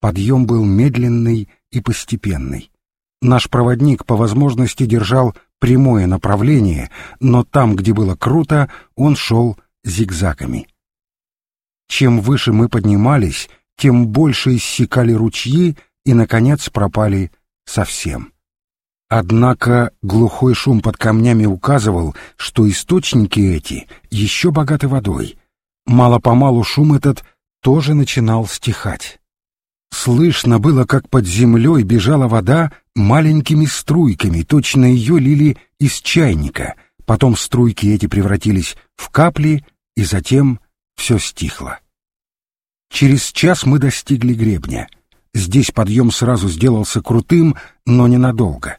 Подъем был медленный и постепенный. Наш проводник по возможности держал прямое направление, но там, где было круто, он шел зигзагами. Чем выше мы поднимались, тем больше иссякали ручьи и, наконец, пропали совсем. Однако глухой шум под камнями указывал, что источники эти еще богаты водой. Мало-помалу шум этот тоже начинал стихать. Слышно было, как под землей бежала вода маленькими струйками, точно ее лили из чайника. Потом струйки эти превратились в капли, и затем все стихло. Через час мы достигли гребня. Здесь подъем сразу сделался крутым, но ненадолго.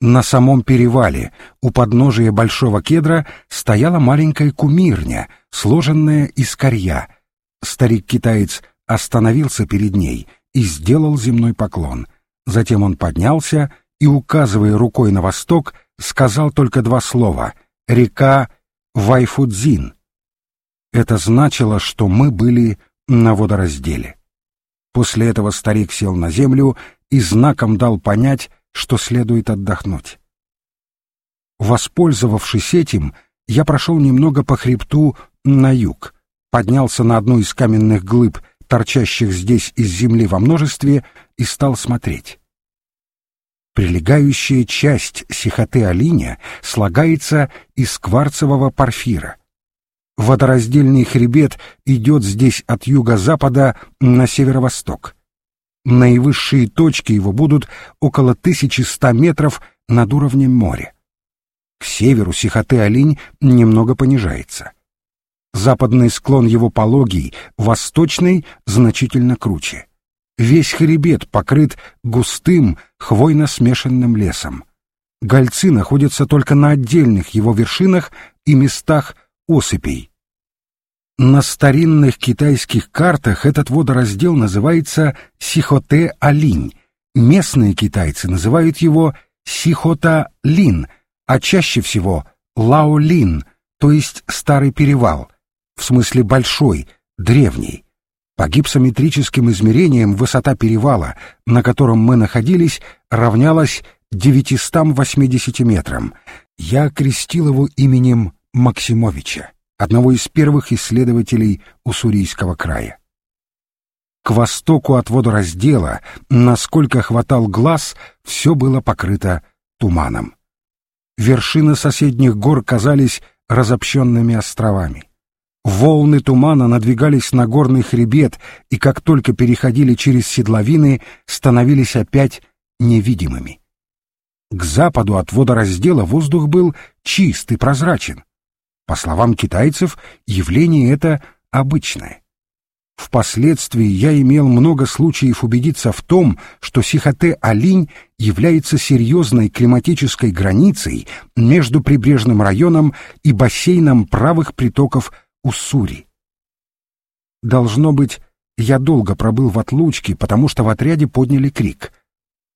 На самом перевале у подножия большого кедра стояла маленькая кумирня, сложенная из корья. Старик-китаец остановился перед ней и сделал земной поклон. Затем он поднялся и, указывая рукой на восток, сказал только два слова «река Вайфудзин». Это значило, что мы были на водоразделе. После этого старик сел на землю и знаком дал понять, что следует отдохнуть. Воспользовавшись этим, я прошел немного по хребту на юг, поднялся на одну из каменных глыб, торчащих здесь из земли во множестве, и стал смотреть. Прилегающая часть Сихоте-Алиня слагается из кварцевого порфира. Водораздельный хребет идет здесь от юго-запада на северо-восток. Наивысшие точки его будут около 1100 метров над уровнем моря. К северу Сихоте-Алинь немного понижается. Западный склон его пологий, восточный значительно круче. Весь хребет покрыт густым хвойно-смешанным лесом. Гольцы находятся только на отдельных его вершинах и местах осыпей. На старинных китайских картах этот водораздел называется Сихоте-Алинь. Местные китайцы называют его Сихота-Лин, а чаще всего Лао-Лин, то есть Старый Перевал, в смысле большой, древний. По гипсометрическим измерениям высота перевала, на котором мы находились, равнялась 980 метрам. Я окрестил его именем Максимовича одного из первых исследователей Уссурийского края. К востоку от водораздела, насколько хватал глаз, все было покрыто туманом. Вершины соседних гор казались разобщенными островами. Волны тумана надвигались на горный хребет, и как только переходили через седловины, становились опять невидимыми. К западу от водораздела воздух был чист и прозрачен. По словам китайцев, явление это обычное. Впоследствии я имел много случаев убедиться в том, что Сихоте-Алинь является серьезной климатической границей между прибрежным районом и бассейном правых притоков Уссури. Должно быть, я долго пробыл в отлучке, потому что в отряде подняли крик.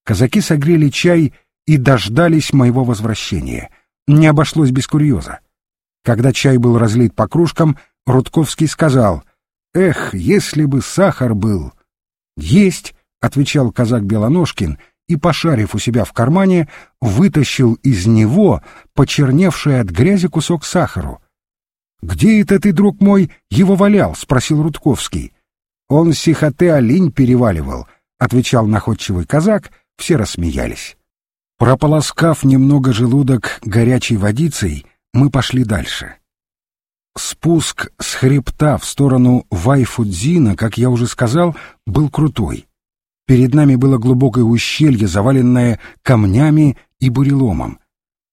Казаки согрели чай и дождались моего возвращения. Не обошлось без курьеза. Когда чай был разлит по кружкам, Рудковский сказал, «Эх, если бы сахар был!» «Есть!» — отвечал казак Белоножкин и, пошарив у себя в кармане, вытащил из него почерневший от грязи кусок сахару. «Где это ты, друг мой, его валял?» — спросил Рудковский. «Он сихоте олень переваливал», — отвечал находчивый казак, все рассмеялись. Прополоскав немного желудок горячей водицей, мы пошли дальше. Спуск с хребта в сторону Вайфудзина, как я уже сказал, был крутой. Перед нами было глубокое ущелье, заваленное камнями и буреломом.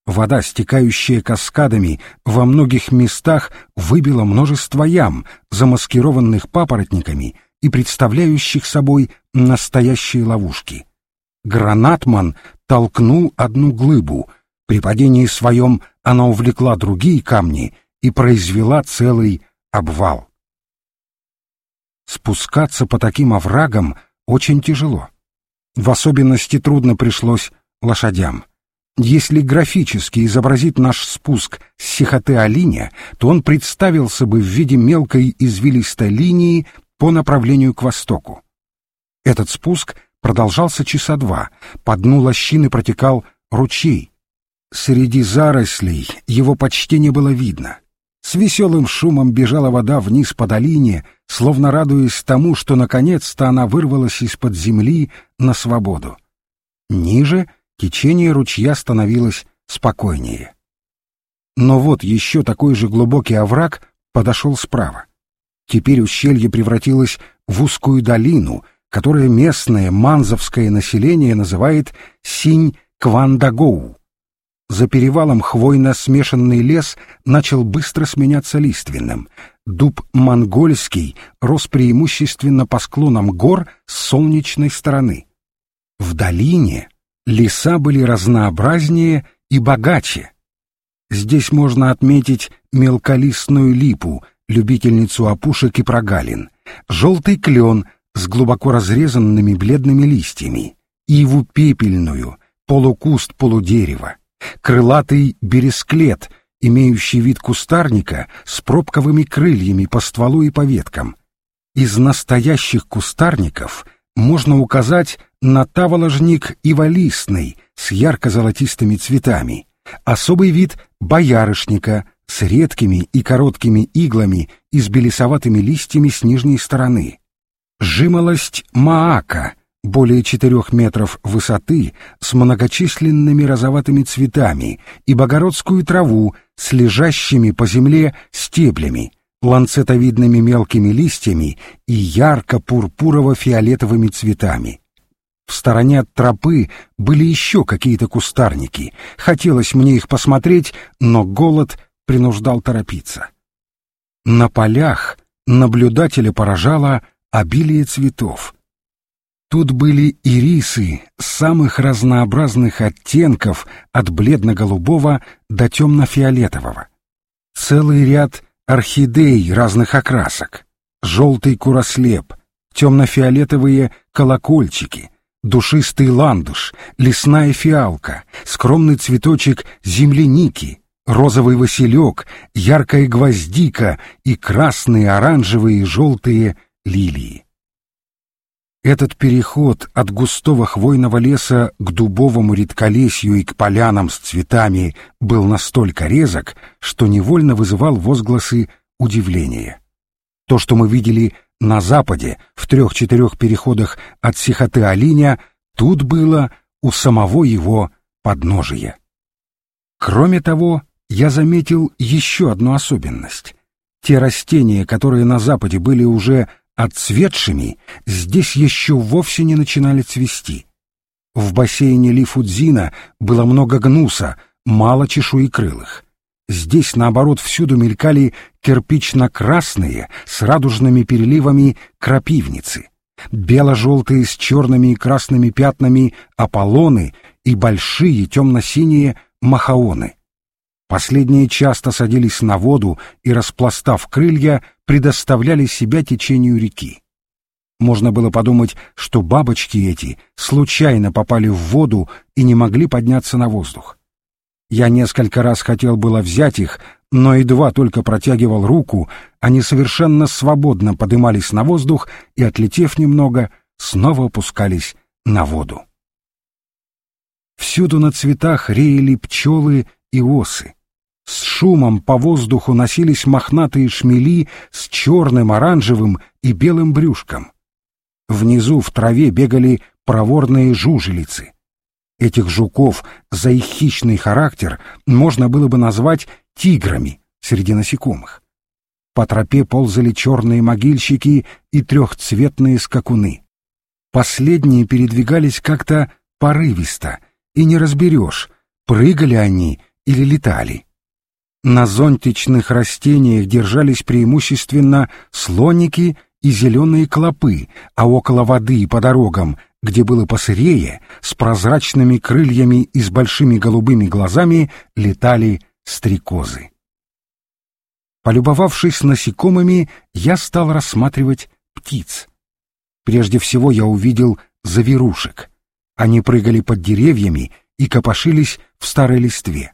Вода, стекающая каскадами, во многих местах выбила множество ям, замаскированных папоротниками и представляющих собой настоящие ловушки. Гранатман толкнул одну глыбу — при падении своем она увлекла другие камни и произвела целый обвал. Спускаться по таким оврагам очень тяжело. В особенности трудно пришлось лошадям. Если графически изобразить наш спуск с Сихоте-Алиня, то он представился бы в виде мелкой извилистой линии по направлению к востоку. Этот спуск продолжался часа два, по дну лощины протекал ручей. Среди зарослей его почти не было видно. С веселым шумом бежала вода вниз по долине, словно радуясь тому, что наконец-то она вырвалась из-под земли на свободу. Ниже течение ручья становилось спокойнее. Но вот еще такой же глубокий овраг подошел справа. Теперь ущелье превратилось в узкую долину, которую местное манзовское население называет Синь-Квандагоу. За перевалом хвойно-смешанный лес начал быстро сменяться лиственным. Дуб монгольский рос преимущественно по склонам гор с солнечной стороны. В долине леса были разнообразнее и богаче. Здесь можно отметить мелколистную липу, любительницу опушек и прогалин, желтый клен с глубоко разрезанными бледными листьями, иву пепельную, полукуст полудерева, крылатый бересклет, имеющий вид кустарника с пробковыми крыльями по стволу и по веткам. Из настоящих кустарников можно указать на таволожник иволистный с ярко-золотистыми цветами, особый вид боярышника с редкими и короткими иглами и с белесоватыми листьями с нижней стороны, жимолость маака — более четырех метров высоты, с многочисленными розоватыми цветами и богородскую траву с лежащими по земле стеблями, ланцетовидными мелкими листьями и ярко-пурпурово-фиолетовыми цветами. В стороне от тропы были еще какие-то кустарники. Хотелось мне их посмотреть, но голод принуждал торопиться. На полях наблюдателя поражало обилие цветов. Тут были ирисы самых разнообразных оттенков от бледно-голубого до темно-фиолетового. Целый ряд орхидей разных окрасок, желтый курослеп, темно-фиолетовые колокольчики, душистый ландыш, лесная фиалка, скромный цветочек земляники, розовый василек, яркая гвоздика и красные, оранжевые и желтые лилии. Этот переход от густого хвойного леса к дубовому редколесью и к полянам с цветами был настолько резок, что невольно вызывал возгласы удивления. То, что мы видели на западе, в трех-четырех переходах от Сихоты-Алиня, тут было у самого его подножия. Кроме того, я заметил еще одну особенность. Те растения, которые на западе были уже отцветшими, здесь еще вовсе не начинали цвести. В бассейне Лифудзина было много гнуса, мало чешуекрылых. Здесь, наоборот, всюду мелькали кирпично-красные с радужными переливами крапивницы, бело-желтые с черными и красными пятнами аполлоны и большие темно-синие махаоны. Последние часто садились на воду и, распластав крылья, предоставляли себя течению реки. Можно было подумать, что бабочки эти случайно попали в воду и не могли подняться на воздух. Я несколько раз хотел было взять их, но едва только протягивал руку, они совершенно свободно подымались на воздух и, отлетев немного, снова опускались на воду. Всюду на цветах реяли пчелы и осы. С шумом по воздуху носились мохнатые шмели с черным, оранжевым и белым брюшком. Внизу в траве бегали проворные жужелицы. Этих жуков за их хищный характер можно было бы назвать тиграми среди насекомых. По тропе ползали черные могильщики и трехцветные скакуны. Последние передвигались как-то порывисто, и не разберешь, прыгали они или летали. На зонтичных растениях держались преимущественно слоники и зеленые клопы, а около воды и по дорогам, где было посырее, с прозрачными крыльями и с большими голубыми глазами летали стрекозы. Полюбовавшись насекомыми, я стал рассматривать птиц. Прежде всего я увидел завирушек. Они прыгали под деревьями и копошились в старой листве.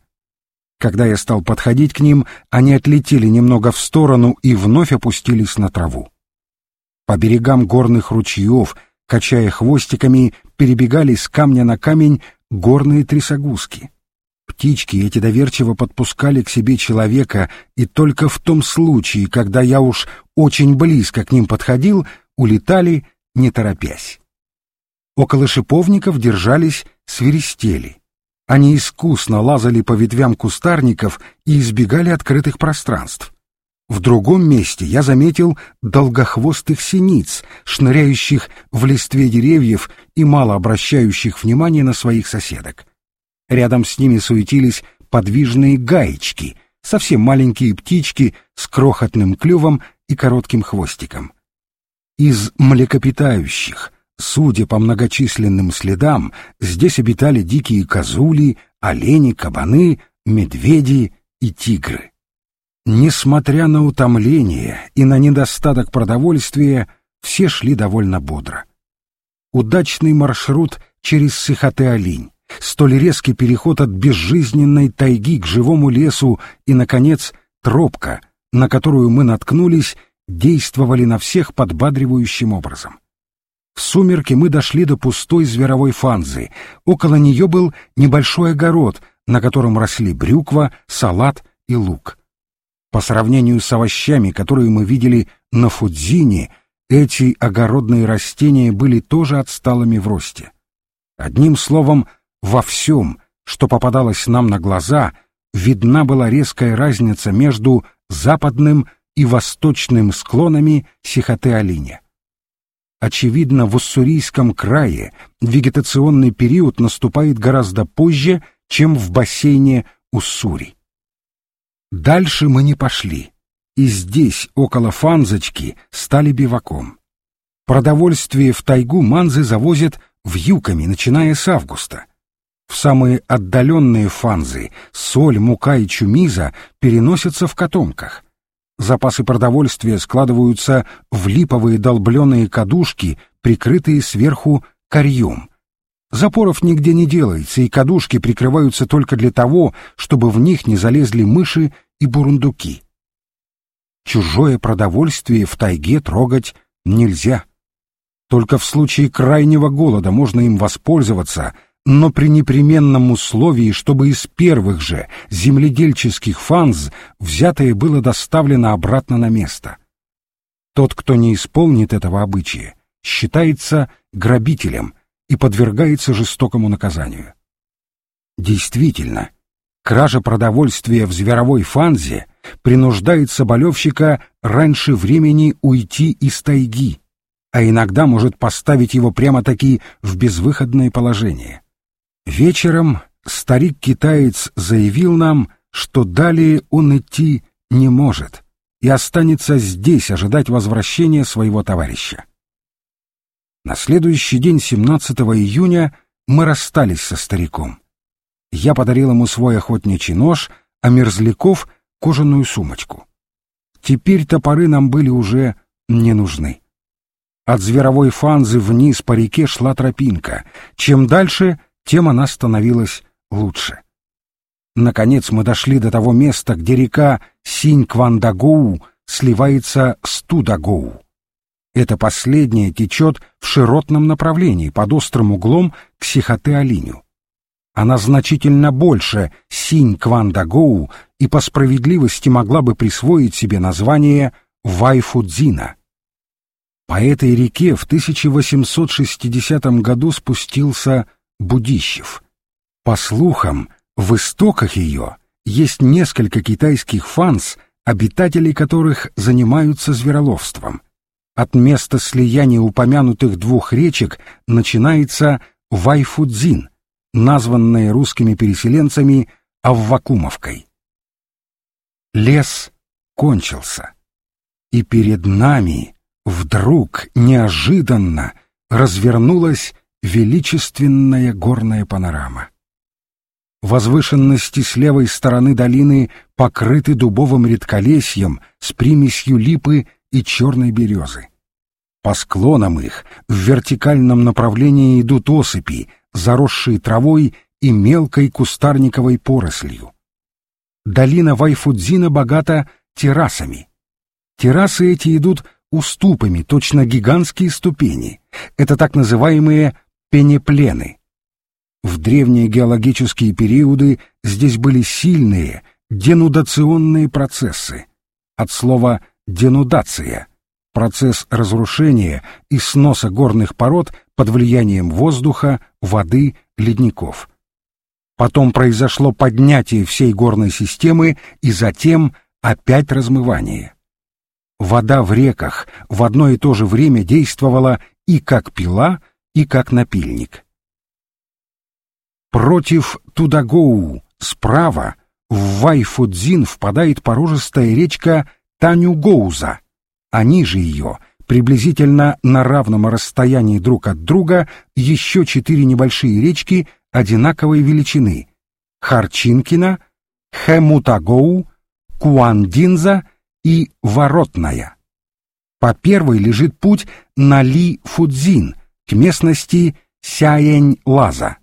Когда я стал подходить к ним, они отлетели немного в сторону и вновь опустились на траву. По берегам горных ручьев, Качая хвостиками, перебегали с камня на камень горные трясогузки. Птички эти доверчиво подпускали к себе человека, и только в том случае, когда я уж очень близко к ним подходил, улетали, не торопясь. Около шиповников держались свиристели. Они искусно лазали по ветвям кустарников и избегали открытых пространств. В другом месте я заметил долгохвостых синиц, шныряющих в листве деревьев и мало обращающих внимания на своих соседок. Рядом с ними суетились подвижные гаечки, совсем маленькие птички с крохотным клювом и коротким хвостиком. Из млекопитающих — Судя по многочисленным следам, здесь обитали дикие козули, олени, кабаны, медведи и тигры. Несмотря на утомление и на недостаток продовольствия, все шли довольно бодро. Удачный маршрут через Сихоте-Олинь, столь резкий переход от безжизненной тайги к живому лесу и, наконец, тропка, на которую мы наткнулись, действовали на всех подбадривающим образом. В сумерки мы дошли до пустой зверовой фанзы. Около нее был небольшой огород, на котором росли брюква, салат и лук. По сравнению с овощами, которые мы видели на Фудзине, эти огородные растения были тоже отсталыми в росте. Одним словом, во всем, что попадалось нам на глаза, видна была резкая разница между западным и восточным склонами Сихоте-Алиня. Очевидно, в Уссурийском крае вегетационный период наступает гораздо позже, чем в бассейне Уссури. Дальше мы не пошли, и здесь, около Фанзочки, стали биваком. Продовольствие в тайгу манзы завозят вьюками, начиная с августа. В самые отдаленные фанзы соль, мука и чумиза переносятся в котомках — Запасы продовольствия складываются в липовые долбленые кадушки, прикрытые сверху корьем. Запоров нигде не делается, и кадушки прикрываются только для того, чтобы в них не залезли мыши и бурундуки. Чужое продовольствие в тайге трогать нельзя. Только в случае крайнего голода можно им воспользоваться — но при непременном условии, чтобы из первых же земледельческих фанз взятое было доставлено обратно на место. Тот, кто не исполнит этого обычая, считается грабителем и подвергается жестокому наказанию. Действительно, кража продовольствия в зверовой фанзе принуждает соболевщика раньше времени уйти из тайги, а иногда может поставить его прямо-таки в безвыходное положение. Вечером старик-китаец заявил нам, что далее он идти не может и останется здесь ожидать возвращения своего товарища. На следующий день, 17 июня, мы расстались со стариком. Я подарил ему свой охотничий нож, а Мерзляков — кожаную сумочку. Теперь топоры нам были уже не нужны. От зверовой фанзы вниз по реке шла тропинка. Чем дальше — тем она становилась лучше. Наконец мы дошли до того места, где река Синь-Квандагоу сливается с Тудагоу. Это последнее течет в широтном направлении, под острым углом к Сихоте-Алиню. Она значительно больше Синь-Квандагоу и по справедливости могла бы присвоить себе название Вайфудзина. По этой реке в 1860 году спустился Будищев. По слухам, в истоках ее есть несколько китайских фанс, обитатели которых занимаются звероловством. От места слияния упомянутых двух речек начинается Вайфудзин, названная русскими переселенцами Аввакумовкой. Лес кончился, и перед нами вдруг неожиданно развернулась величественная горная панорама. Возвышенности с левой стороны долины покрыты дубовым редколесьем с примесью липы и черной березы. По склонам их в вертикальном направлении идут осыпи, заросшие травой и мелкой кустарниковой порослью. Долина Вайфудзина богата террасами. Террасы эти идут уступами, точно гигантские ступени. Это так называемые пенеплены. В древние геологические периоды здесь были сильные денудационные процессы. От слова «денудация» — процесс разрушения и сноса горных пород под влиянием воздуха, воды, ледников. Потом произошло поднятие всей горной системы и затем опять размывание. Вода в реках в одно и то же время действовала и как пила, и как напильник. Против Тудагоу справа в Вайфудзин впадает порожистая речка Танюгоуза, а ниже ее, приблизительно на равном расстоянии друг от друга, еще четыре небольшие речки одинаковой величины — Харчинкина, Хемутагоу, Куандинза и Воротная. По первой лежит путь на Ли-Фудзин, к местности Сяень-Лаза.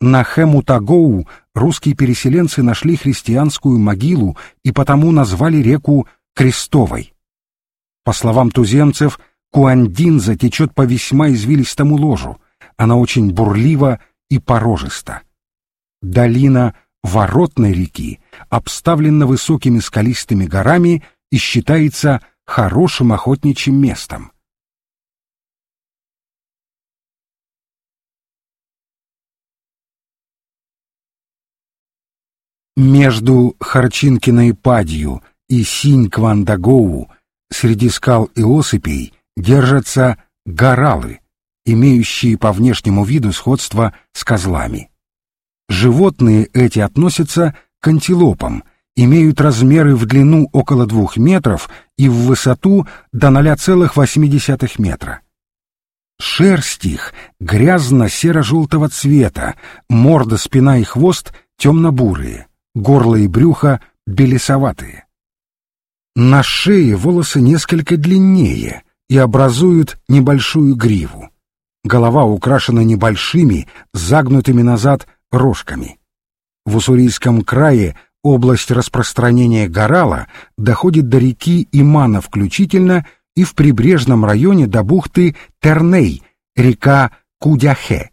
На Хэмутагоу русские переселенцы нашли христианскую могилу и потому назвали реку Крестовой. По словам туземцев, Куандинза течет по весьма извилистому ложу. Она очень бурлива и порожиста. Долина Воротной реки обставлена высокими скалистыми горами и считается хорошим охотничьим местом. Между Харчинкиной падью и Синь-Квандагоу среди скал и осыпей держатся горалы, имеющие по внешнему виду сходство с козлами. Животные эти относятся к антилопам, имеют размеры в длину около двух метров и в высоту до 0,8 метра. Шерсть их грязно-серо-желтого цвета, морда, спина и хвост темно-бурые горло и брюхо белесоватые. На шее волосы несколько длиннее и образуют небольшую гриву. Голова украшена небольшими, загнутыми назад рожками. В Уссурийском крае область распространения горала доходит до реки Имана включительно и в прибрежном районе до бухты Терней, река Кудяхе.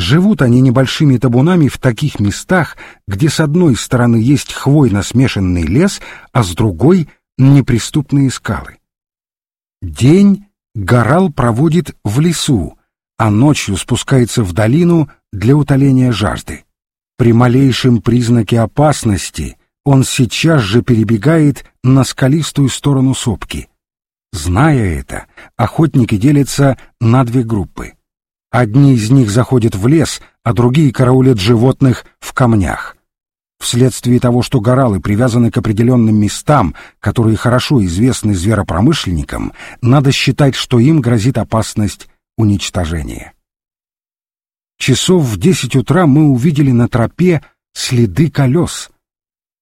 Живут они небольшими табунами в таких местах, где с одной стороны есть хвойно-смешанный лес, а с другой — неприступные скалы. День горал проводит в лесу, а ночью спускается в долину для утоления жажды. При малейшем признаке опасности он сейчас же перебегает на скалистую сторону сопки. Зная это, охотники делятся на две группы. Одни из них заходят в лес, а другие караулят животных в камнях. Вследствие того, что горалы привязаны к определенным местам, которые хорошо известны зверопромышленникам, надо считать, что им грозит опасность уничтожения. Часов в десять утра мы увидели на тропе следы колес.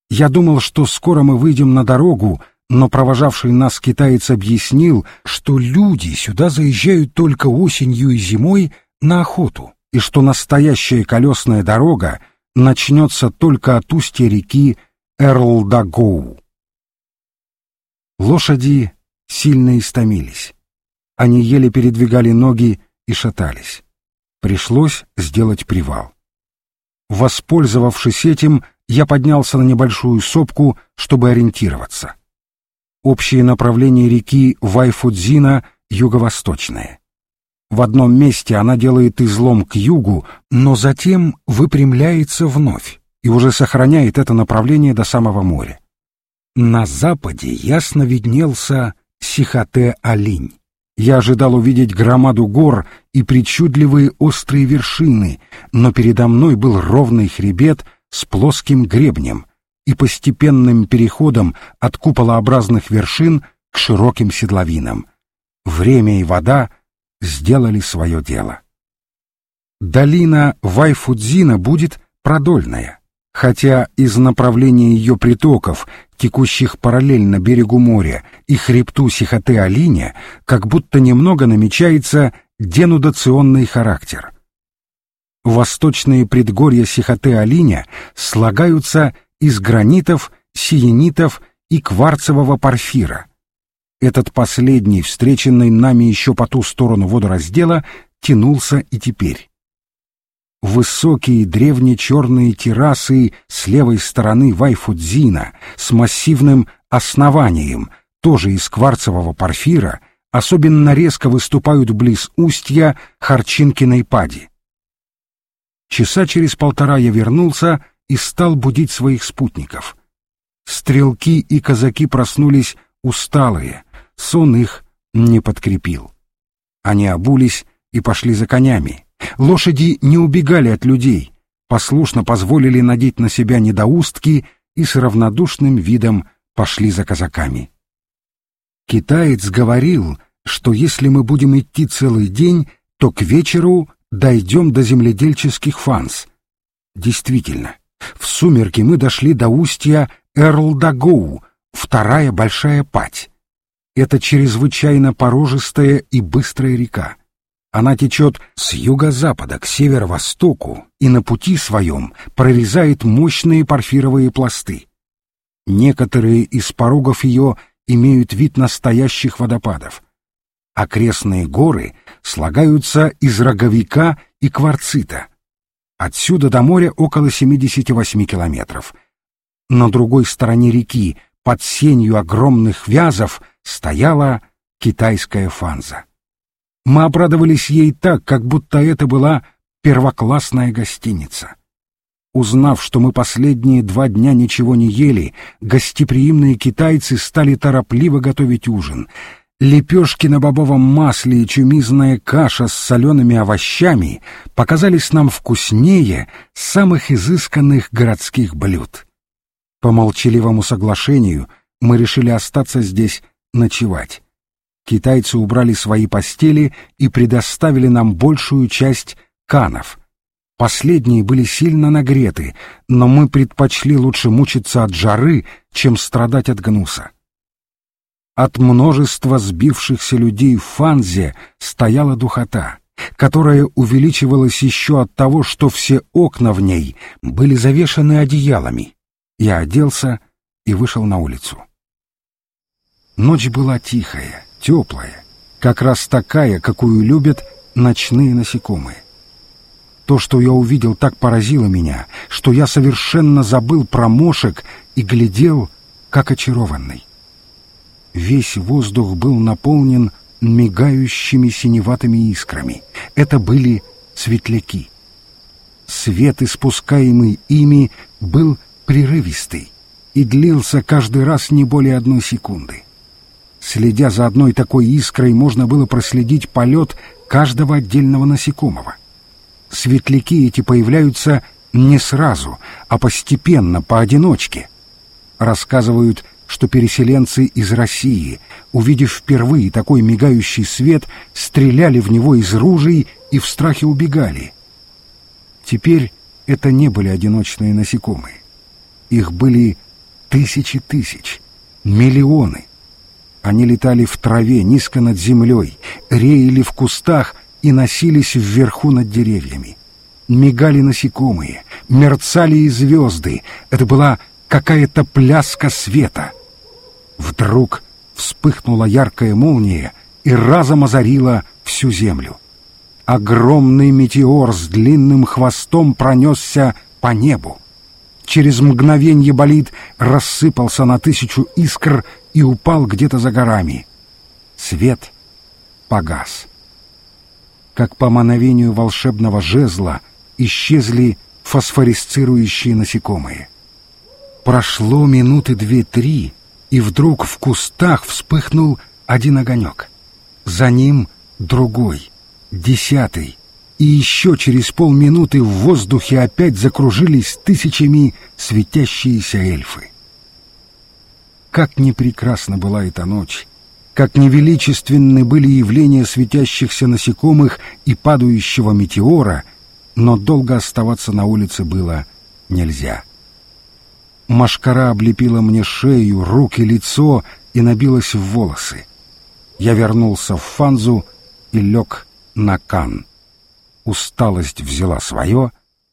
Я думал, что скоро мы выйдем на дорогу, но провожавший нас китаец объяснил, что люди сюда заезжают только осенью и зимой на охоту, и что настоящая колесная дорога начнется только от устья реки Эрлдагоу. Лошади сильно истомились. Они еле передвигали ноги и шатались. Пришлось сделать привал. Воспользовавшись этим, я поднялся на небольшую сопку, чтобы ориентироваться. Общее направление реки Вайфудзина юго-восточное. В одном месте она делает излом к югу, но затем выпрямляется вновь и уже сохраняет это направление до самого моря. На западе ясно виднелся Сихоте-Алинь. Я ожидал увидеть громаду гор и причудливые острые вершины, но передо мной был ровный хребет с плоским гребнем, и постепенным переходом от куполообразных вершин к широким седловинам. Время и вода сделали свое дело. Долина Вайфудзина будет продольная, хотя из направления ее притоков, текущих параллельно берегу моря и хребту Сихоте-Алиня, как будто немного намечается денудационный характер. Восточные предгорья Сихоте-Алиня слагаются из гранитов, сиенитов и кварцевого порфира. Этот последний, встреченный нами еще по ту сторону водораздела, тянулся и теперь. Высокие древнечерные террасы с левой стороны Вайфудзина с массивным основанием, тоже из кварцевого порфира, особенно резко выступают близ устья Харчинкиной пади. Часа через полтора я вернулся и стал будить своих спутников. Стрелки и казаки проснулись усталые, сон их не подкрепил. Они обулись и пошли за конями. Лошади не убегали от людей, послушно позволили надеть на себя недоустки и с равнодушным видом пошли за казаками. Китаец говорил, что если мы будем идти целый день, то к вечеру дойдем до земледельческих фанс. Действительно, в сумерки мы дошли до устья Эрлдагоу, вторая большая пать. Это чрезвычайно порожистая и быстрая река. Она течет с юго-запада к северо-востоку и на пути своем прорезает мощные порфировые пласты. Некоторые из порогов ее имеют вид настоящих водопадов. Окрестные горы слагаются из роговика и кварцита. Отсюда до моря около 78 километров. На другой стороне реки, под сенью огромных вязов, стояла китайская фанза. Мы обрадовались ей так, как будто это была первоклассная гостиница. Узнав, что мы последние два дня ничего не ели, гостеприимные китайцы стали торопливо готовить ужин. Лепешки на бобовом масле и чумизная каша с солеными овощами показались нам вкуснее самых изысканных городских блюд. По молчаливому соглашению мы решили остаться здесь ночевать. Китайцы убрали свои постели и предоставили нам большую часть канов. Последние были сильно нагреты, но мы предпочли лучше мучиться от жары, чем страдать от гнуса. От множества сбившихся людей в Фанзе стояла духота, которая увеличивалась еще от того, что все окна в ней были завешаны одеялами. Я оделся и вышел на улицу. Ночь была тихая, теплая, как раз такая, какую любят ночные насекомые. То, что я увидел, так поразило меня, что я совершенно забыл про мошек и глядел, как очарованный. Весь воздух был наполнен мигающими синеватыми искрами. Это были светляки. Свет, испускаемый ими, был прерывистый и длился каждый раз не более одной секунды. Следя за одной такой искрой, можно было проследить полет каждого отдельного насекомого — Светляки эти появляются не сразу, а постепенно, поодиночке. Рассказывают, что переселенцы из России, увидев впервые такой мигающий свет, стреляли в него из ружей и в страхе убегали. Теперь это не были одиночные насекомые. Их были тысячи тысяч, миллионы. Они летали в траве, низко над землей, реяли в кустах — и носились вверху над деревьями. Мигали насекомые, мерцали и звезды. Это была какая-то пляска света. Вдруг вспыхнула яркая молния и разом озарила всю землю. Огромный метеор с длинным хвостом пронесся по небу. Через мгновенье болид рассыпался на тысячу искр и упал где-то за горами. Свет погас как по мановению волшебного жезла исчезли фосфорисцирующие насекомые. Прошло минуты две-три, и вдруг в кустах вспыхнул один огонек. За ним другой, десятый, и еще через полминуты в воздухе опять закружились тысячами светящиеся эльфы. Как не прекрасна была эта ночь! как невеличественны были явления светящихся насекомых и падающего метеора, но долго оставаться на улице было нельзя. Машкара облепила мне шею, руки, лицо и набилась в волосы. Я вернулся в Фанзу и лег на кан. Усталость взяла свое,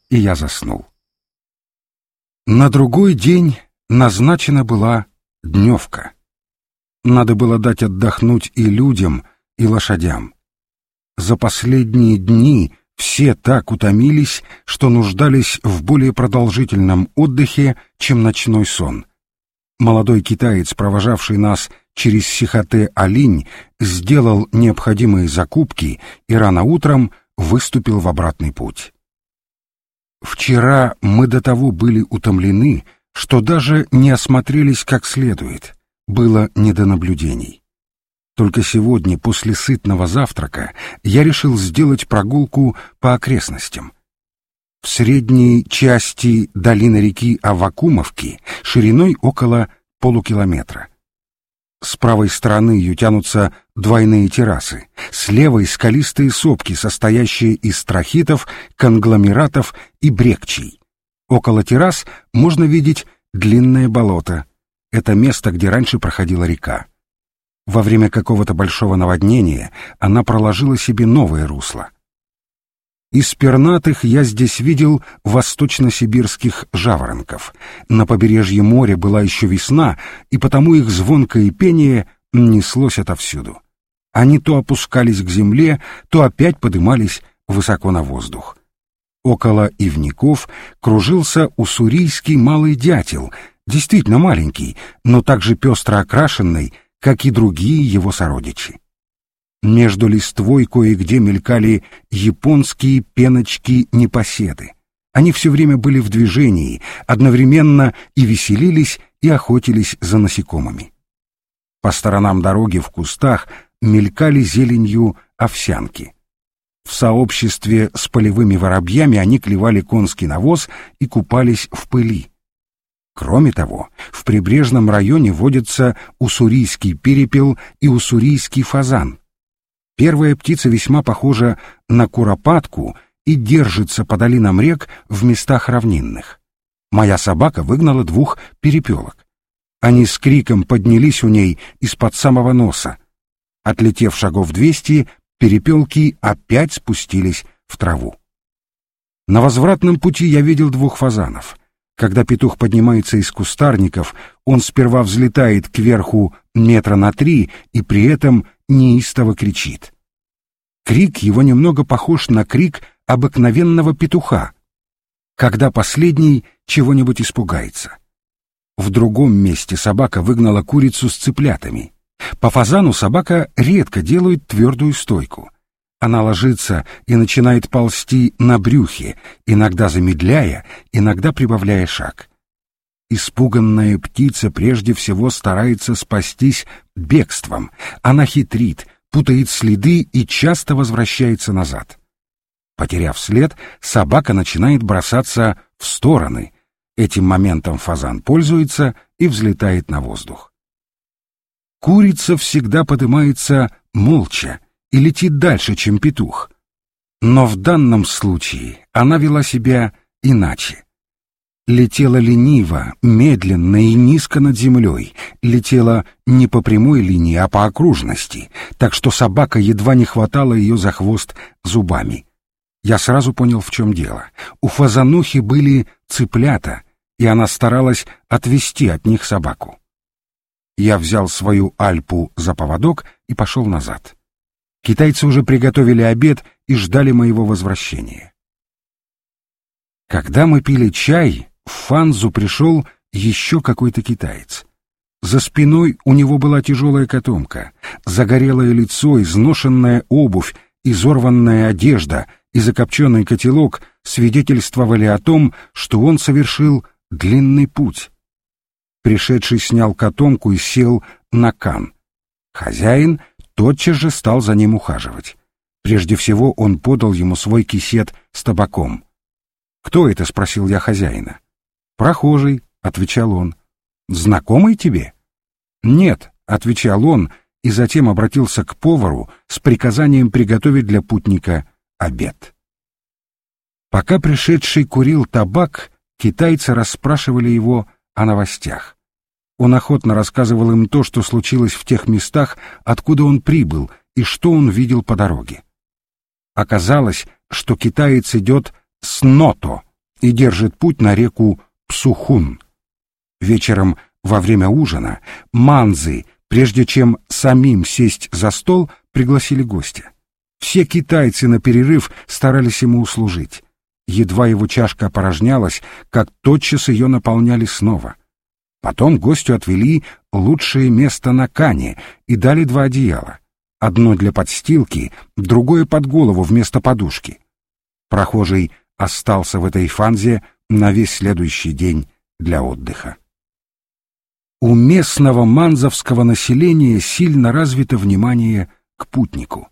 и я заснул. На другой день назначена была дневка. Надо было дать отдохнуть и людям, и лошадям. За последние дни все так утомились, что нуждались в более продолжительном отдыхе, чем ночной сон. Молодой китаец, провожавший нас через Сихоте-Алинь, сделал необходимые закупки и рано утром выступил в обратный путь. Вчера мы до того были утомлены, что даже не осмотрелись как следует, было не до наблюдений. Только сегодня, после сытного завтрака, я решил сделать прогулку по окрестностям. В средней части долины реки Авакумовки шириной около полукилометра. С правой стороны ее тянутся двойные террасы, с левой скалистые сопки, состоящие из трахитов, конгломератов и брекчей. Около террас можно видеть длинное болото. Это место, где раньше проходила река. Во время какого-то большого наводнения она проложила себе новое русло. Из пернатых я здесь видел восточно-сибирских жаворонков. На побережье моря была еще весна, и потому их звонкое пение неслось отовсюду. Они то опускались к земле, то опять подымались высоко на воздух. Около ивников кружился уссурийский малый дятел, действительно маленький, но также пестро окрашенный, как и другие его сородичи. Между листвой кое-где мелькали японские пеночки-непоседы. Они все время были в движении, одновременно и веселились, и охотились за насекомыми. По сторонам дороги в кустах мелькали зеленью овсянки. В сообществе с полевыми воробьями они клевали конский навоз и купались в пыли. Кроме того, в прибрежном районе водятся уссурийский перепел и уссурийский фазан. Первая птица весьма похожа на куропатку и держится по долинам рек в местах равнинных. Моя собака выгнала двух перепелок. Они с криком поднялись у ней из-под самого носа. Отлетев шагов двести, перепелки опять спустились в траву. На возвратном пути я видел двух фазанов. Когда петух поднимается из кустарников, он сперва взлетает кверху метра на три и при этом неистово кричит. Крик его немного похож на крик обыкновенного петуха, когда последний чего-нибудь испугается. В другом месте собака выгнала курицу с цыплятами. По фазану собака редко делает твердую стойку. Она ложится и начинает ползти на брюхе, иногда замедляя, иногда прибавляя шаг. Испуганная птица прежде всего старается спастись бегством. Она хитрит, путает следы и часто возвращается назад. Потеряв след, собака начинает бросаться в стороны. Этим моментом фазан пользуется и взлетает на воздух. Курица всегда поднимается молча и летит дальше, чем петух. Но в данном случае она вела себя иначе. Летела лениво, медленно и низко над землей, летела не по прямой линии, а по окружности, так что собака едва не хватала ее за хвост зубами. Я сразу понял, в чем дело. У фазанухи были цыплята, и она старалась отвести от них собаку. Я взял свою альпу за поводок и пошел назад. Китайцы уже приготовили обед и ждали моего возвращения. Когда мы пили чай, в Фанзу пришел еще какой-то китаец. За спиной у него была тяжелая котомка, загорелое лицо, изношенная обувь, изорванная одежда и закопченный котелок свидетельствовали о том, что он совершил длинный путь. Пришедший снял котомку и сел на кан. Хозяин тотчас же стал за ним ухаживать. Прежде всего он подал ему свой кисет с табаком. «Кто это?» — спросил я хозяина. «Прохожий», — отвечал он. «Знакомый тебе?» «Нет», — отвечал он, и затем обратился к повару с приказанием приготовить для путника обед. Пока пришедший курил табак, китайцы расспрашивали его о новостях. Он охотно рассказывал им то, что случилось в тех местах, откуда он прибыл и что он видел по дороге. Оказалось, что китаец идет с Ното и держит путь на реку Псухун. Вечером во время ужина манзы прежде чем самим сесть за стол, пригласили гостя. Все китайцы на перерыв старались ему услужить. Едва его чашка опорожнялась, как тотчас ее наполняли снова. Потом гостю отвели лучшее место на кане и дали два одеяла. Одно для подстилки, другое под голову вместо подушки. Прохожий остался в этой фанзе на весь следующий день для отдыха. У местного манзовского населения сильно развито внимание к путнику.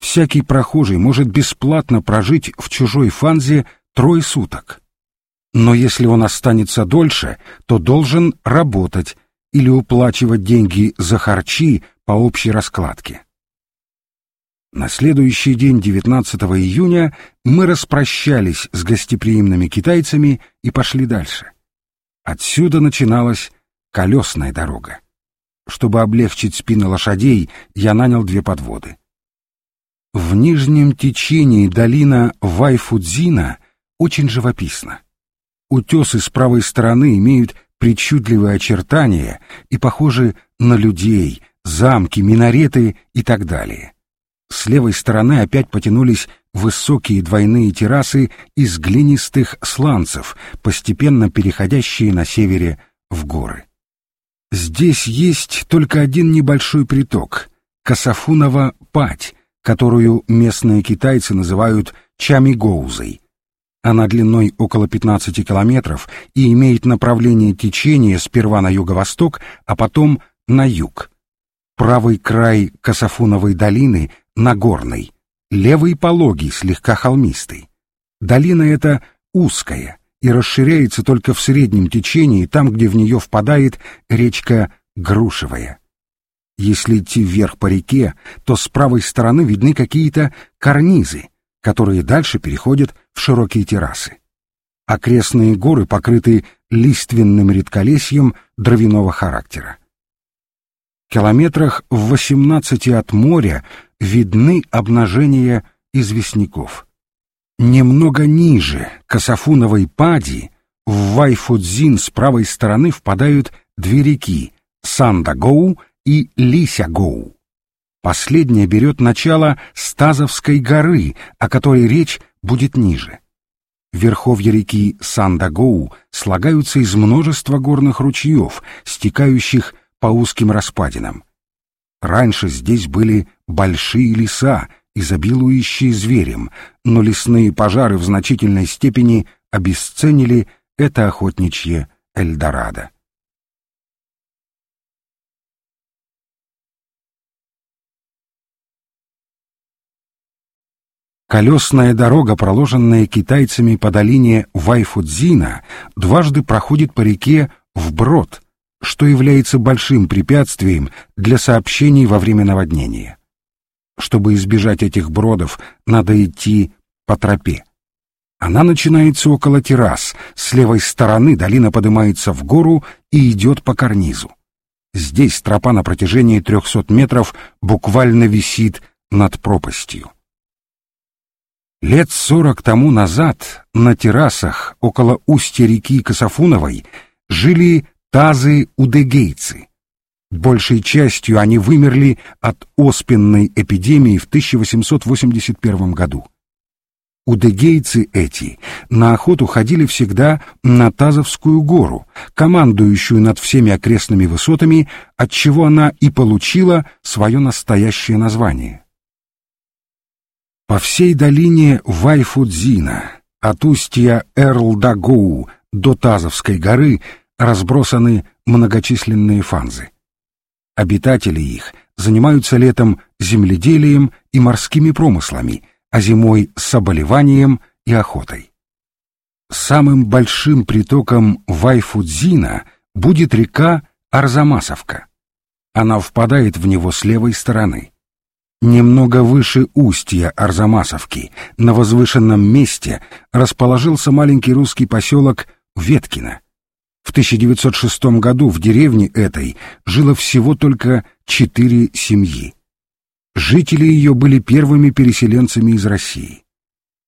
Всякий прохожий может бесплатно прожить в чужой фанзе трое суток. Но если он останется дольше, то должен работать или уплачивать деньги за харчи по общей раскладке. На следующий день, 19 июня, мы распрощались с гостеприимными китайцами и пошли дальше. Отсюда начиналась колесная дорога. Чтобы облегчить спины лошадей, я нанял две подводы. В нижнем течении долина Вайфудзина очень живописна. Утесы с правой стороны имеют причудливые очертания и похожи на людей, замки, минареты и так далее. С левой стороны опять потянулись высокие двойные террасы из глинистых сланцев, постепенно переходящие на севере в горы. Здесь есть только один небольшой приток — Касафунова пать, которую местные китайцы называют Чамигоузой. Она длиной около 15 километров и имеет направление течения сперва на юго-восток, а потом на юг. Правый край Касафуновой долины Нагорный, левый пологий, слегка холмистый. Долина эта узкая и расширяется только в среднем течении, там, где в нее впадает речка Грушевая. Если идти вверх по реке, то с правой стороны видны какие-то карнизы, которые дальше переходят в широкие террасы. Окрестные горы покрыты лиственным редколесьем дровяного характера. Километрах в восемнадцати от моря видны обнажения известняков. Немного ниже Касафуновой пади в Вайфудзин с правой стороны впадают две реки Сандагоу и Лисягоу. Последняя берет начало с Тазовской горы, о которой речь будет ниже. Верховья реки Сандагоу слагаются из множества горных ручьев, стекающих по узким распадинам. Раньше здесь были большие леса, изобилующие зверем, но лесные пожары в значительной степени обесценили это охотничье Эльдорадо. Колесная дорога, проложенная китайцами по долине Вайфудзина, дважды проходит по реке вброд, что является большим препятствием для сообщений во время наводнения. Чтобы избежать этих бродов, надо идти по тропе. Она начинается около террас, с левой стороны долина поднимается в гору и идет по карнизу. Здесь тропа на протяжении трехсот метров буквально висит над пропастью. Лет сорок тому назад на террасах около устья реки Кософуновой жили тазы-удегейцы. Большей частью они вымерли от оспенной эпидемии в 1881 году. Удегейцы эти на охоту ходили всегда на Тазовскую гору, командующую над всеми окрестными высотами, отчего она и получила свое настоящее название. По всей долине Вайфудзина, от устья Эрлдагоу до Тазовской горы разбросаны многочисленные фанзы. Обитатели их занимаются летом земледелием и морскими промыслами, а зимой соболеванием и охотой. Самым большим притоком Вайфудзина будет река Арзамасовка. Она впадает в него с левой стороны. Немного выше устья Арзамасовки, на возвышенном месте, расположился маленький русский поселок Веткино. В 1906 году в деревне этой жило всего только четыре семьи. Жители ее были первыми переселенцами из России.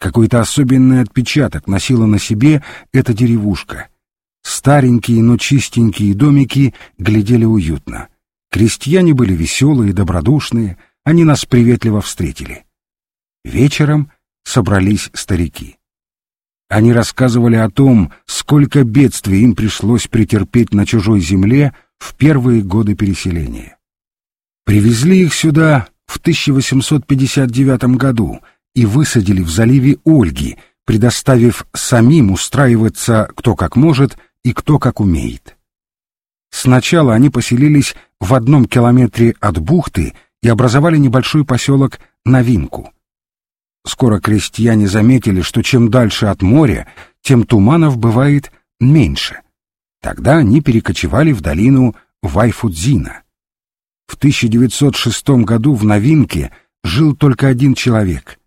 Какой-то особенный отпечаток носила на себе эта деревушка. Старенькие, но чистенькие домики глядели уютно. Крестьяне были веселые, добродушные, они нас приветливо встретили. Вечером собрались старики. Они рассказывали о том, сколько бедствий им пришлось претерпеть на чужой земле в первые годы переселения. Привезли их сюда в 1859 году и высадили в заливе Ольги, предоставив самим устраиваться кто как может и кто как умеет. Сначала они поселились в одном километре от бухты и образовали небольшой поселок Новинку. Скоро крестьяне заметили, что чем дальше от моря, тем туманов бывает меньше. Тогда они перекочевали в долину Вайфудзина. В 1906 году в Новинке жил только один человек.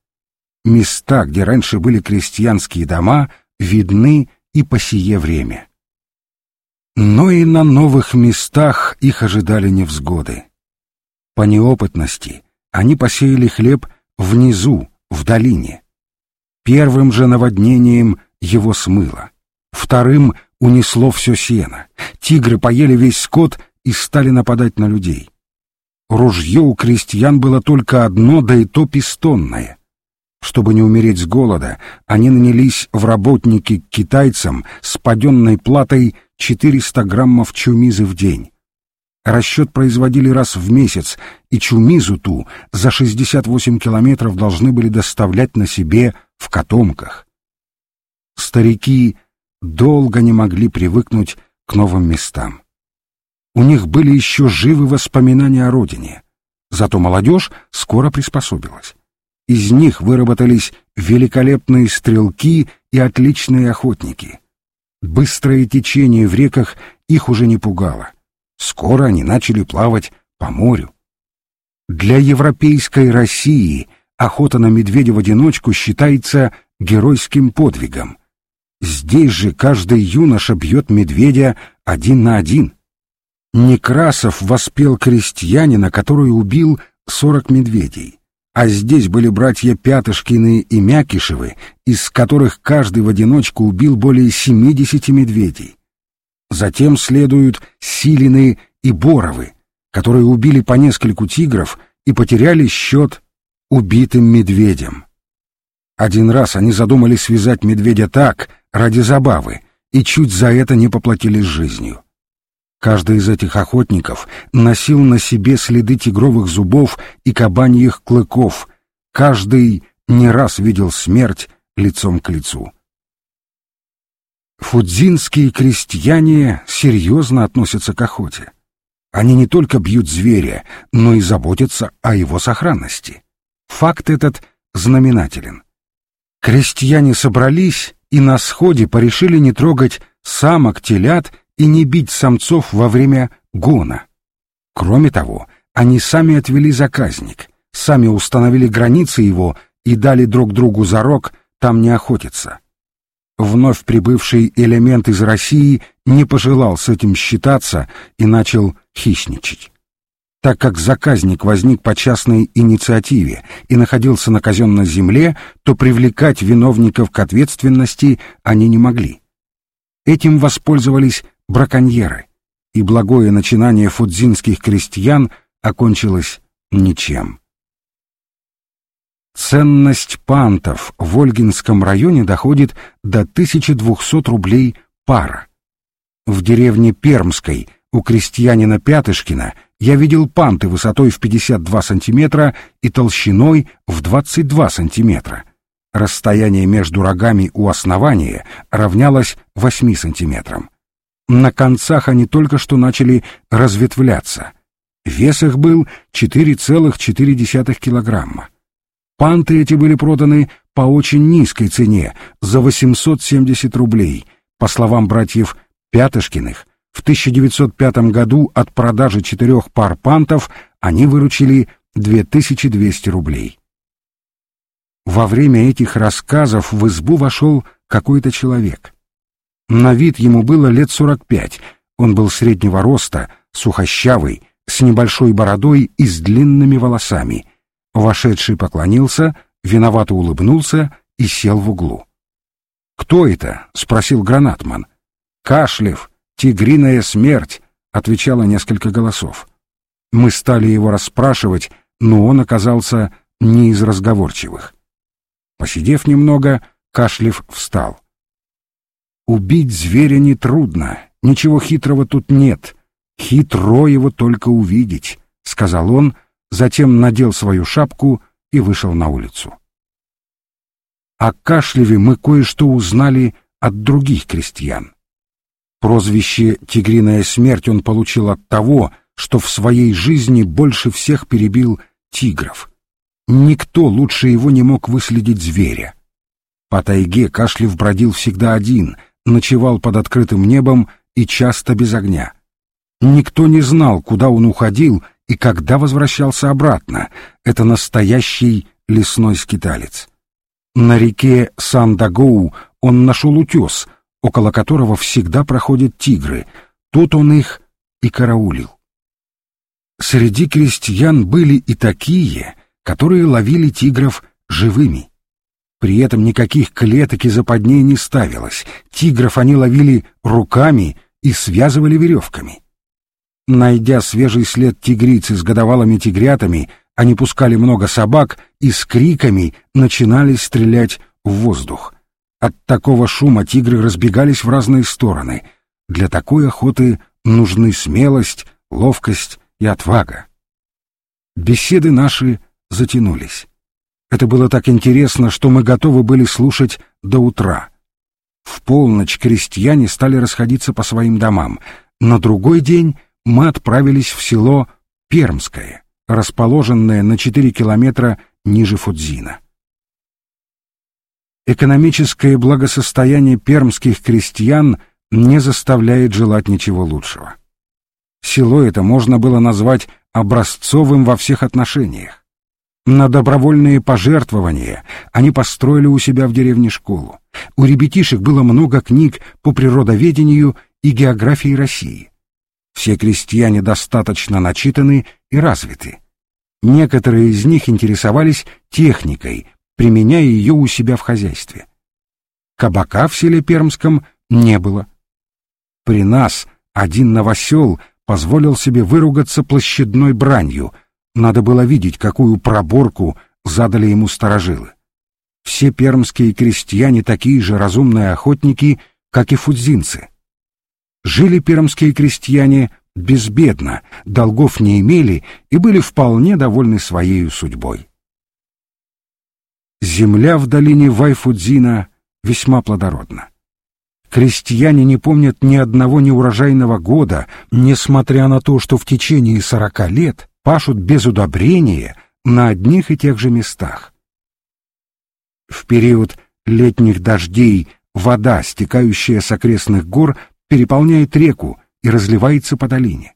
Места, где раньше были крестьянские дома, видны и по сие время. Но и на новых местах их ожидали невзгоды. По неопытности они посеяли хлеб внизу, в долине. Первым же наводнением его смыло. Вторым унесло все сено. Тигры поели весь скот и стали нападать на людей. Ружье у крестьян было только одно, да и то пистонное. Чтобы не умереть с голода, они нанялись в работники к китайцам с паденной платой 400 граммов чумизы в день. Расчет производили раз в месяц, и чумизу ту за 68 километров должны были доставлять на себе в котомках. Старики долго не могли привыкнуть к новым местам. У них были еще живы воспоминания о родине, зато молодежь скоро приспособилась. Из них выработались великолепные стрелки и отличные охотники — Быстрое течение в реках их уже не пугало. Скоро они начали плавать по морю. Для европейской России охота на медведя в одиночку считается геройским подвигом. Здесь же каждый юноша бьет медведя один на один. Некрасов воспел крестьянина, который убил сорок медведей а здесь были братья Пятышкины и Мякишевы, из которых каждый в одиночку убил более семидесяти медведей. Затем следуют Силины и Боровы, которые убили по нескольку тигров и потеряли счет убитым медведям. Один раз они задумали связать медведя так, ради забавы, и чуть за это не поплатились жизнью. Каждый из этих охотников носил на себе следы тигровых зубов и кабаньих клыков. Каждый не раз видел смерть лицом к лицу. Фудзинские крестьяне серьезно относятся к охоте. Они не только бьют зверя, но и заботятся о его сохранности. Факт этот знаменателен. Крестьяне собрались и на сходе порешили не трогать самок телят и не бить самцов во время гона. Кроме того, они сами отвели заказник, сами установили границы его и дали друг другу зарок там не охотиться. Вновь прибывший элемент из России не пожелал с этим считаться и начал хищничать. Так как заказник возник по частной инициативе и находился на казенной земле, то привлекать виновников к ответственности они не могли. Этим воспользовались браконьеры, и благое начинание фудзинских крестьян окончилось ничем. Ценность пантов в Ольгинском районе доходит до 1200 рублей пара. В деревне Пермской у крестьянина Пятышкина я видел панты высотой в 52 сантиметра и толщиной в 22 сантиметра. Расстояние между рогами у основания равнялось 8 сантиметрам. На концах они только что начали разветвляться. Вес их был 4,4 килограмма. Панты эти были проданы по очень низкой цене, за 870 рублей. По словам братьев Пятышкиных, в 1905 году от продажи четырех пар пантов они выручили 2200 рублей. Во время этих рассказов в избу вошел какой-то человек. На вид ему было лет сорок пять. Он был среднего роста, сухощавый, с небольшой бородой и с длинными волосами. Вошедший поклонился, виновато улыбнулся и сел в углу. «Кто это?» — спросил гранатман. «Кашлев, тигриная смерть», — отвечало несколько голосов. Мы стали его расспрашивать, но он оказался не из разговорчивых. Посидев немного, Кашлев встал. «Убить зверя нетрудно, ничего хитрого тут нет. Хитро его только увидеть», — сказал он, затем надел свою шапку и вышел на улицу. О Кашлеве мы кое-что узнали от других крестьян. Прозвище «Тигриная смерть» он получил от того, что в своей жизни больше всех перебил тигров. Никто лучше его не мог выследить зверя. По тайге Кашлев бродил всегда один, ночевал под открытым небом и часто без огня. Никто не знал, куда он уходил и когда возвращался обратно. Это настоящий лесной скиталец. На реке Сан-Дагоу он нашел утес, около которого всегда проходят тигры. Тут он их и караулил. Среди крестьян были и такие, которые ловили тигров живыми. При этом никаких клеток и западней не ставилось. Тигров они ловили руками и связывали веревками. Найдя свежий след тигрицы с годовалыми тигрятами, они пускали много собак и с криками начинали стрелять в воздух. От такого шума тигры разбегались в разные стороны. Для такой охоты нужны смелость, ловкость и отвага. Беседы наши затянулись. Это было так интересно, что мы готовы были слушать до утра. В полночь крестьяне стали расходиться по своим домам. На другой день мы отправились в село Пермское, расположенное на 4 километра ниже Фудзина. Экономическое благосостояние пермских крестьян не заставляет желать ничего лучшего. Село это можно было назвать образцовым во всех отношениях. На добровольные пожертвования они построили у себя в деревне школу. У ребятишек было много книг по природоведению и географии России. Все крестьяне достаточно начитаны и развиты. Некоторые из них интересовались техникой, применяя ее у себя в хозяйстве. Кабака в селе Пермском не было. При нас один новосел позволил себе выругаться площадной бранью. Надо было видеть, какую проборку задали ему сторожилы. Все пермские крестьяне такие же разумные охотники, как и фудзинцы. Жили пермские крестьяне безбедно, долгов не имели и были вполне довольны своей судьбой. Земля в долине Вайфудзина весьма плодородна. Крестьяне не помнят ни одного неурожайного года, несмотря на то, что в течение сорока лет пашут без удобрения на одних и тех же местах. В период летних дождей вода, стекающая с окрестных гор, переполняет реку и разливается по долине.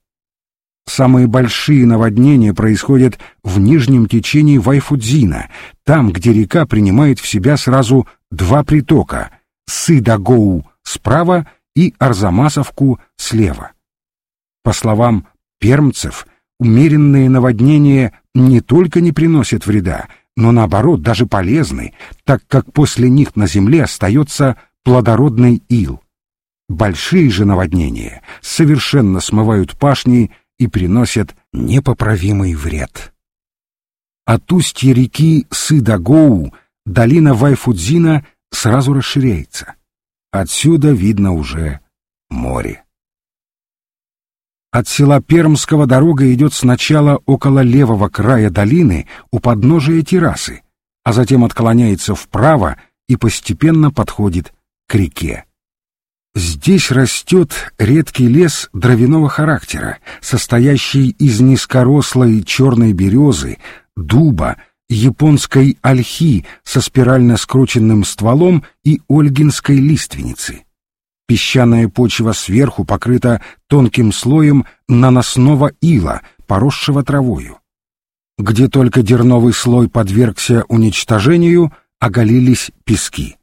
Самые большие наводнения происходят в нижнем течении Вайфудзина, там, где река принимает в себя сразу два притока — Сыдагоу справа и Арзамасовку слева. По словам пермцев, умеренные наводнения не только не приносят вреда, но наоборот даже полезны, так как после них на земле остается плодородный ил. Большие же наводнения совершенно смывают пашни и приносят непоправимый вред. От устья реки Сыдагоу долина Вайфудзина сразу расширяется. Отсюда видно уже море. От села Пермского дорога идет сначала около левого края долины у подножия террасы, а затем отклоняется вправо и постепенно подходит к реке. Здесь растет редкий лес дровяного характера, состоящий из низкорослой черной березы, дуба, японской ольхи со спирально скрученным стволом и ольгинской лиственницы. Песчаная почва сверху покрыта тонким слоем наносного ила, поросшего травою. Где только дерновый слой подвергся уничтожению, оголились пески.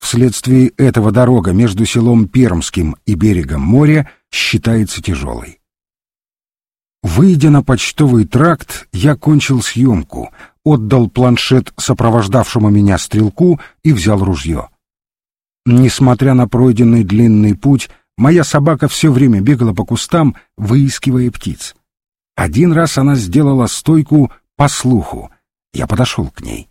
Вследствие этого дорога между селом Пермским и берегом моря считается тяжелой. Выйдя на почтовый тракт, я кончил съемку, отдал планшет сопровождавшему меня стрелку и взял ружье. Несмотря на пройденный длинный путь, моя собака все время бегала по кустам, выискивая птиц. Один раз она сделала стойку по слуху. Я подошел к ней.